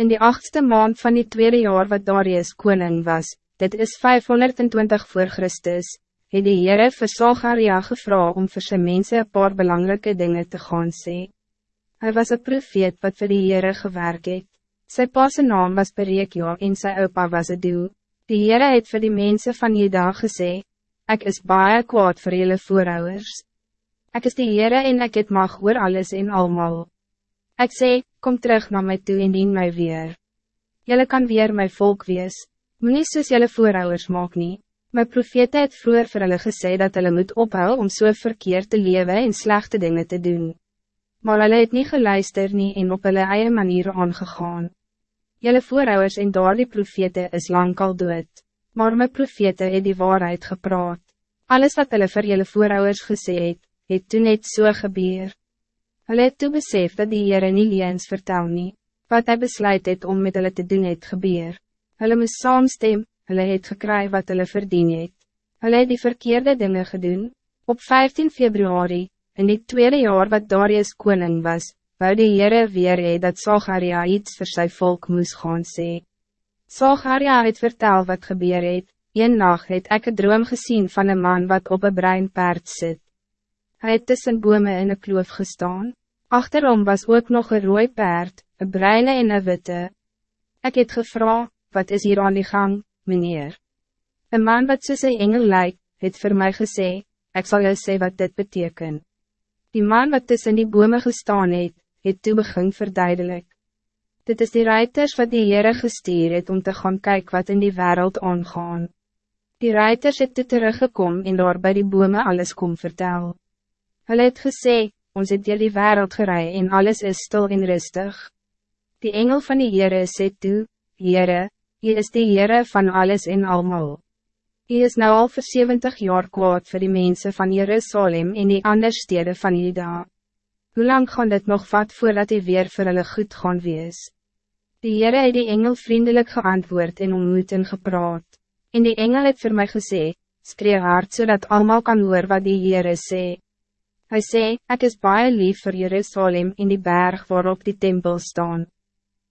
In die achtste maand van die tweede jaar wat Darius koning was, dit is 520 voor Christus, het die Heere vir Salgaria gevra om vir sy mense een paar belangrijke dingen te gaan sê. Hij was een profeet wat vir die Heere gewerk het. Sy paase naam was Berekja en sy opa was Adu. Die Heere het vir die mense van Jeda gesê, Ik is baie kwaad vir julle voorouders. Ik is die Heere en ik het mag oor alles en almal. Ik sê, kom terug naar mij toe en dien mij weer. Jelle kan weer mijn volk wees, moet nie soos jelle voorouders maak nie. My profete het vroeger vir hulle gesê dat hulle moet ophou om so verkeerd te leven en slechte dingen te doen. Maar hulle het nie geluister nie en op hulle eie manier aangegaan. Jelle voorouders en daar die profete is lang al dood, maar my profete het die waarheid gepraat. Alles wat hulle vir jelle voorouders gesê het, het toen net so gebeur. Hulle het toe besef dat die Heere nie leens vertel nie, wat hij besluit het om met hulle te doen het gebeur. Hulle moes saamstem, hulle het gekry wat hulle verdien het. Hulle het die verkeerde dingen gedoen. Op 15 februari, in die tweede jaar wat Darius koning was, wou die Heere weer hee dat Zacharia iets voor zijn volk moes gaan sê. Zacharia het vertel wat gebeur het, een nacht het ek een droom gezien van een man wat op een bruin paard zit. Hij het tussen bome in een kloof gestaan. Achterom was ook nog een rooi paard, een bruine en een witte. Ik het gevra, wat is hier aan die gang, meneer? Een man wat soos een engel lyk, het voor mij gesê, ik zal jou sê wat dit beteken. Die man wat tussen die bome gestaan het, het toe begin verduidelik. Dit is die reiters wat die Heere gestuur het om te gaan kijken wat in die wereld aangaan. Die reiters het toe teruggekom en daar by die bome alles kom vertel. Hulle het gesê, ons het die wereld gerei en alles is stil en rustig. Die engel van die Heere sê toe, Heere, Hy is die Heere van alles en almal. Hy is nou al voor 70 jaar kwaad voor die mensen van Jerusalem en die andere steden van Juda. Hoe lang gaan dit nog vat voordat hij weer voor hulle goed gaan wees? Die Heere het die engel vriendelijk geantwoord en ontmoet en gepraat. En die engel het voor mij gesê, skree hard zodat allemaal kan hoor wat die Heere sê. Hij sê, ik is baie lief voor Jerusalem in die berg waarop die tempel staan.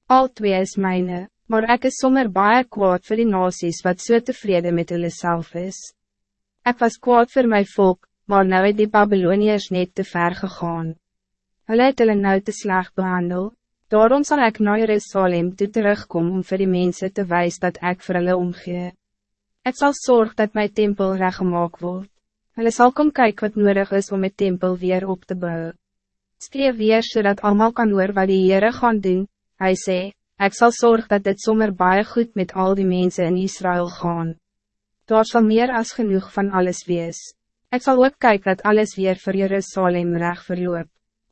Al twee is mijne, maar ik is sommer baie kwaad voor die nasies wat so tevreden met hulle self is. Ik was kwaad voor mijn volk, maar nou het die Babyloniërs net te ver gegaan. Hulle het hulle nou te slag behandel, daarom zal ik naar Jerusalem toe terugkom om voor die mensen te wijzen dat ik voor hulle omgee. Ik zal zorgen dat mijn tempel reggemaak wordt. Hulle sal kom kyk wat nodig is om het tempel weer op te bouwen. Skreef weer zodat allemaal kan hoor wat die Heere gaan doen, hy sê, ek sal zorg dat dit sommer baie goed met al die mensen in Israël gaan. Daar zal meer als genoeg van alles wees. Ik zal ook kijken dat alles weer voor Jerusalem recht verloop.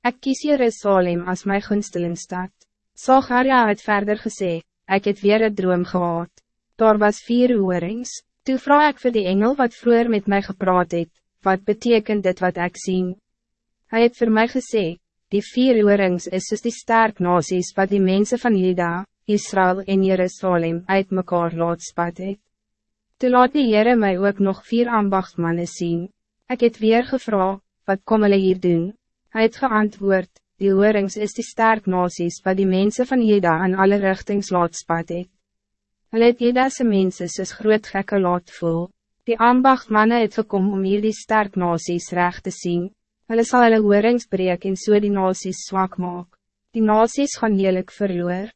Ik kies Jerusalem als mijn gunstelingstad. Zacharia het verder gesê, ik het weer een droom gehad. Daar was vier oorings, Toe vraag ik voor die engel wat vroeger met mij gepraat het, wat betekent dit wat ik zie? Hij heeft voor mij gezegd, die vier oorings is soos die sterk nasies wat die mensen van Juda, Israël en Jerusalem uit mekaar laat spat het. Toe laat die Heere my ook nog vier ambachtmannen zien. Ik het weer gevra, wat kom hulle hier doen? Hij het geantwoord, die oorings is die sterk nasies wat die mensen van Juda aan alle richtings laat spat het. Hulle het Jedase mense soos groot gekke laat voel. Die ambachtmanne het gekom om hier die sterk nasies recht te zien. Hulle sal hulle hoorings breek en so die nasies zwak maak. Die nasies gaan heerlijk verloor.